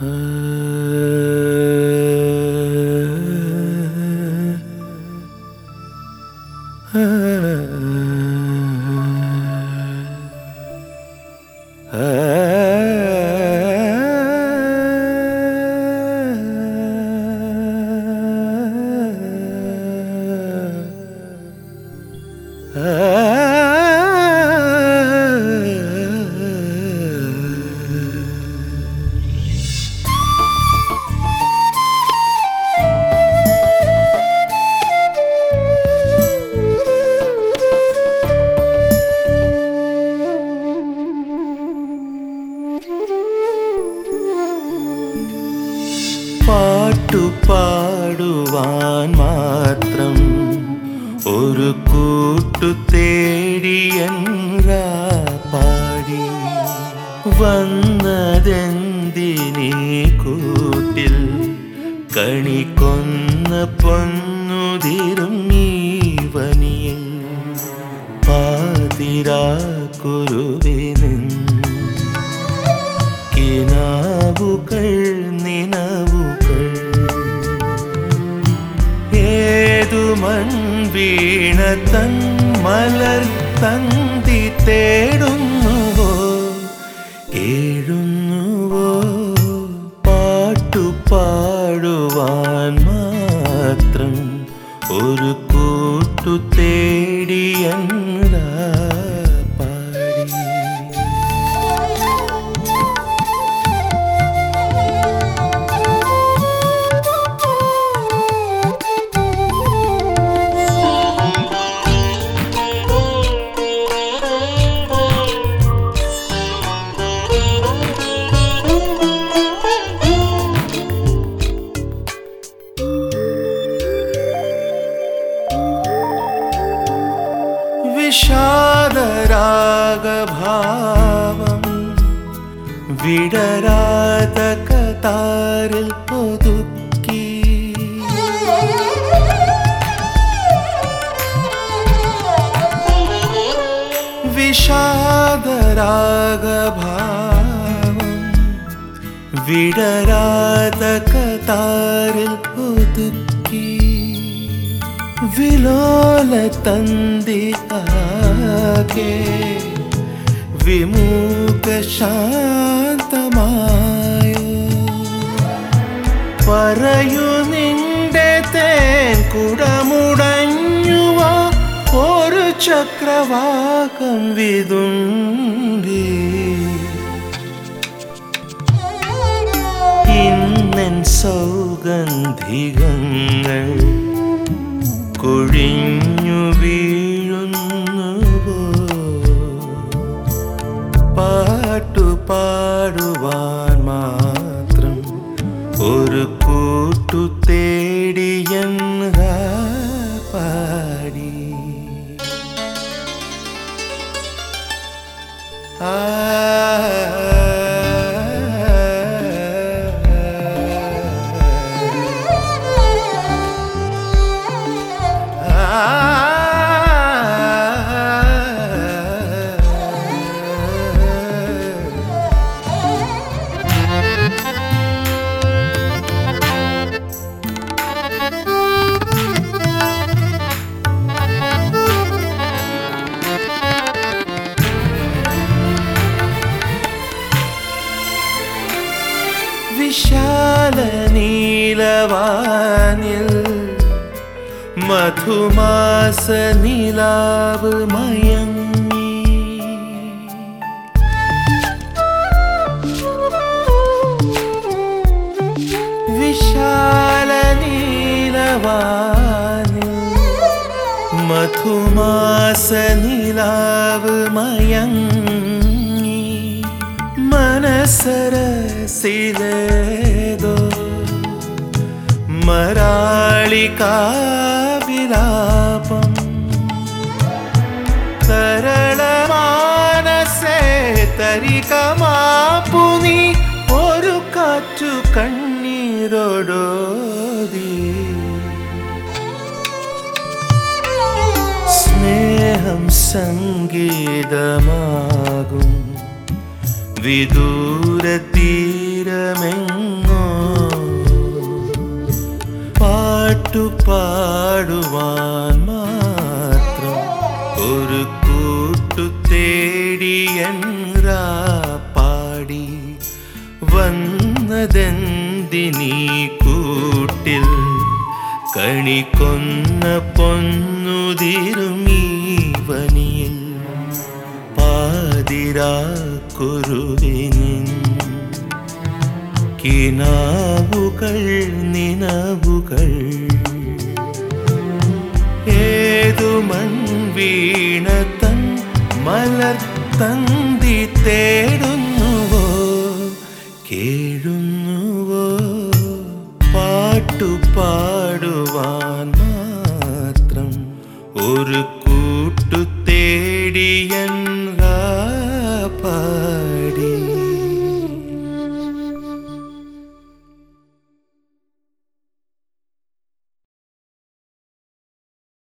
Ah. പാട്ടുപാടുവാൻ മാത്രം ഒരു കൂട്ടു തേടിയൻ പാടി വന്നതെന്തിനീ കൂട്ടിൽ കണി കൊന്ന പൊന്നുതിരും പാതിരാ കുരുവിനും കിനാവുകൾ നിനവുകൾ. മൺവീണ തൻ മലർ തന്തി തേടുന്നുവോ? ഏഴുന്നുവോ പാട്ടു പാടുവാൻ മാത്രം ഒരു കൂട്ടു തേടിയൻറാ വിഷാദരാഗഭാവം വിടരാത കതാരിൽ ഒതുക്കി വിഷാദരാഗഭാവം വിടരാത കതാരിൽ ഒതുക്കി വിലോല തന്തി ആകെ വിമുഖ ശാന്തമായോ. പറയൂ നിന്റെ തേൻ കുടമുടഞ്ഞുവോ. ഒരു ചക്രവാകം വിതുമ്പി. ഇന്നൻ സൗഗന്ധികങ്ങൾ കൊഴിഞ്ഞു പാടുവാൻ മാത്രം ഒരു കൂട്ടു തേടിയ പാടി. ആ വിശാല നീലവാനിൽ മധുമാസ നിലാവ് മയങ്ങി വിശാല നീലവാനിൽ മധുമാസ നിലാവ് മയങ്ങി മനസരസിലേതോ മരാളികാവിലാപം തരളമാനസേ തരികമാപ്പുനി ഒരു കാറ്റു കണ്ണീരോടോതി സ്നേഹം സംഗീതമാകും. വിദൂരത്തീ തീരമെങ്ങോ പാട്ടു പാടുവാൻ മാത്രം ഒരു കൂട്ടു തേടിയൻറാ പാടി വന്നതെന്തിനീ കൂട്ടിൽ കണി കൊന്ന പൊന്നുതിരുമീ വനിയിൽ പാതിരാക്കുരുവിനിൻ കിനാവുകൾ നിനവുകൾ. ഏതു മൺവീണ തൻ മലർ തന്തി തേടുന്നുവോ? കേഴുന്നുവോ